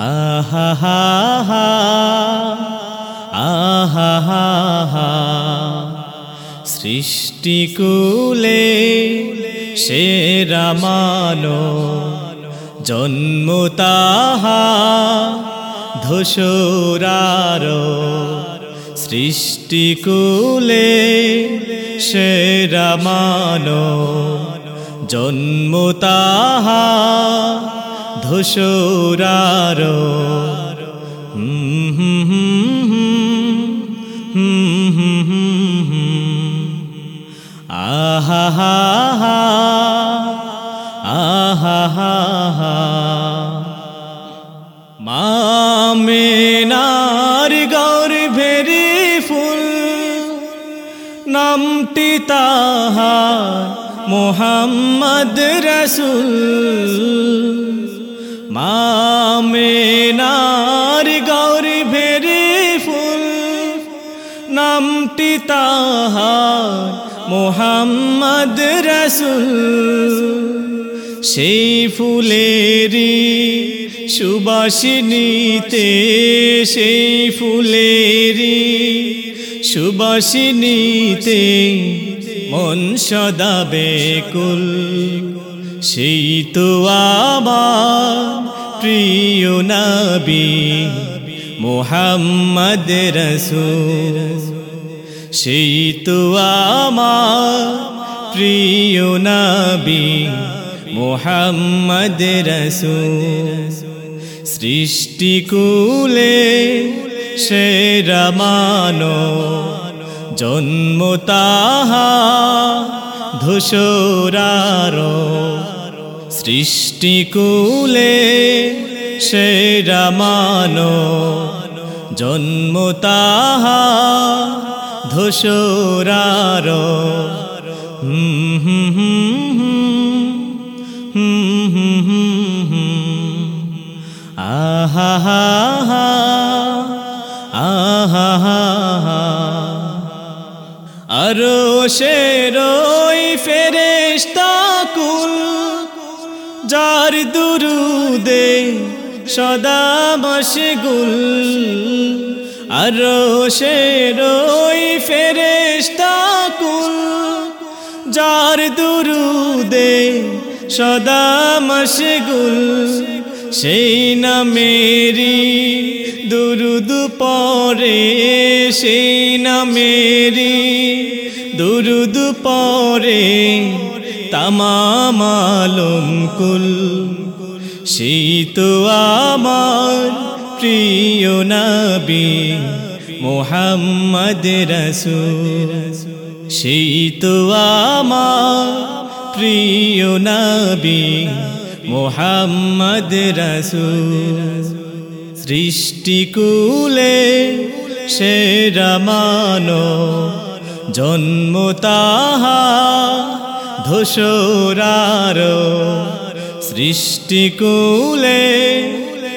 আহা হা হা সৃষ্টিকুলে সেরা জন্ম তাহা ধূসরার সৃষ্টিকুলে সে রামানো জন্ম তাহা ধূসরার। আহা আহা হা মা তাহার মোহাম্মদ রসুল। মামেনার গৌর ভেরি ফুল, নামটি তাহার মোহাম্মদ রসুল। সেই ফুলেরি সুবাসিনীতে সেই ফুলেরি সুবাসিনীতে মন সদা বেকুল। সেই তো আমার প্রিয় নবী মোহাম্মদ রসুল। সেই তো আমার প্রিয় নবী মোহাম্মদ রসুল। সৃষ্টিকুলে সেরা মানো জন্ম তাহা ধূসরার সৃষ্টিকুলে সেরা মানো জন্ম তাহা ধূসরার হুম হুম হুম হুম হুম হুম আহা হা হা আরও শেরই ফেরেস্তাকুল যার দুরুদে সদা মশগুল। আরও শেরই ফেরেস্তাকুল যার দুরুদে সদা মশগুল। সেই না মেরি, দুরুদ পরে সেই না মেরি, দুরুদ পরে তামামালম কুল। সেই তো আমার প্রিয় নবী মোহাম্মদ রসুল। সেই তো আমার প্রিয় নবী মোহাম্মদ রসুল সৃষ্টিকুলে সেরা মানো জন্ম তাহা ধূসরার সৃষ্টিকুলে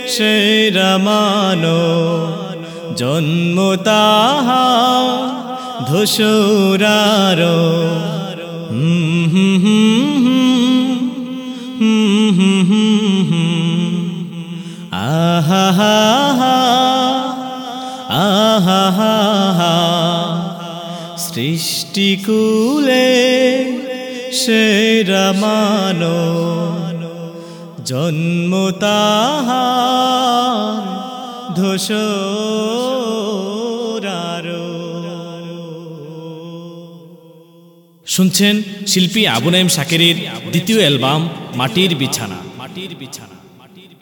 সেরা মানো জন্ম তাহা ধূসরার হুম হুম হুম আহা হা আহা হা সৃষ্টিকুলে সেরা মানো জন্ম তাহার শুনছেন শিল্পী আবু নাইম শাকেরের দ্বিতীয় অ্যালবাম মাটির বিছানা। মাটির বিছানা।